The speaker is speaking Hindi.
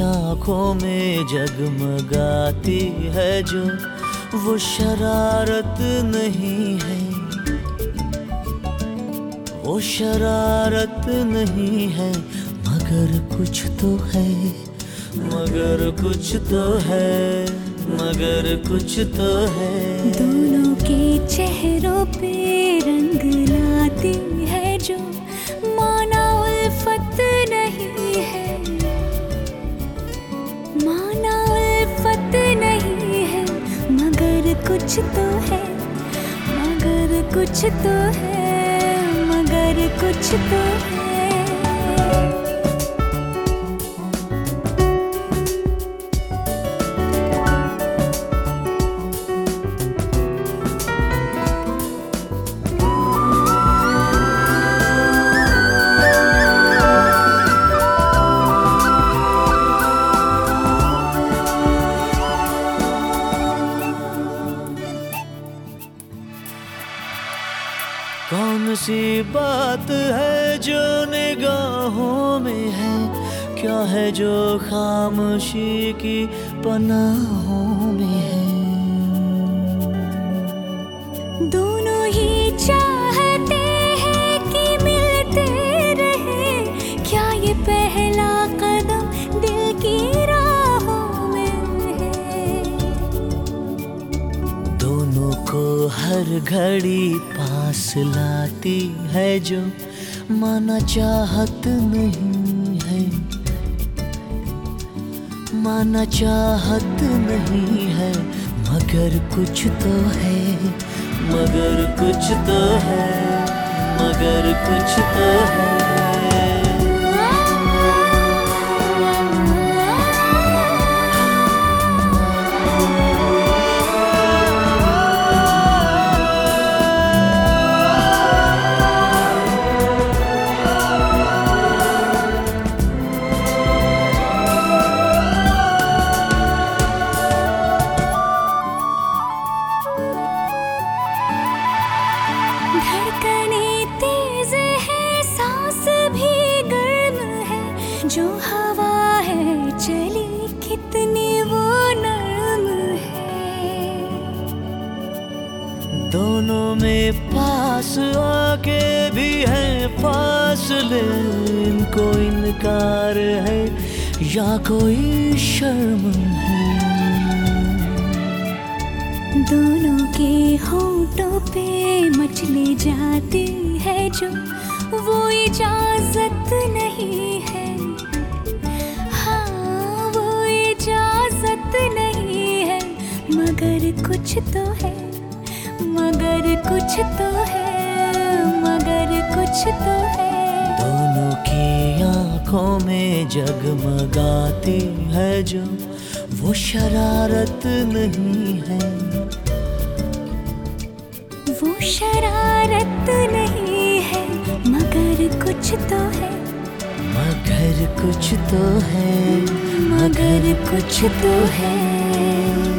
आँखों में जगमगाती है जो, वो शरारत नहीं है। वो शरारत नहीं है, मगर कुछ तो है, मगर कुछ तो है, मगर कुछ तो है। दोनों के चेहरों पे रंग लाती है जो कुछ तो है मगर कुछ तो है मगर कुछ तो है। कौन सी बात है जो निगाहों में है? क्या है जो खामोशी की पनाहों में है? दोनों ही हर घड़ी पास लाती है जो माना चाहत नहीं है। माना चाहत नहीं है, मगर कुछ तो है, मगर कुछ तो है, मगर कुछ तो है। जो हवा है चली कितनी वो नरम है। दोनों में पास आके भी है फासले इनको इनकार है या कोई शर्म है? दोनों के होठों पे मचले जाती है जो वो इजाज़त नहीं है हाँ। मगर कुछ तो है मगर कुछ तो है मगर कुछ तो है। दोनों की आँखों में जगमगाती है जो वो शरारत नहीं है। वो शरारत नहीं है मगर कुछ तो है। मगर कुछ तो है मगर कुछ तो है।